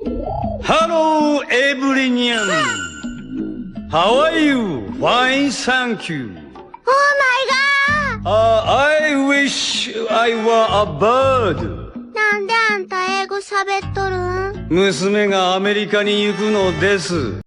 Hello, Evelyn. How are you? Fine, thank you. オーマイガ Uh, I wish I were a bird. なんであんた英語喋っとるん娘がアメリカに行くのです。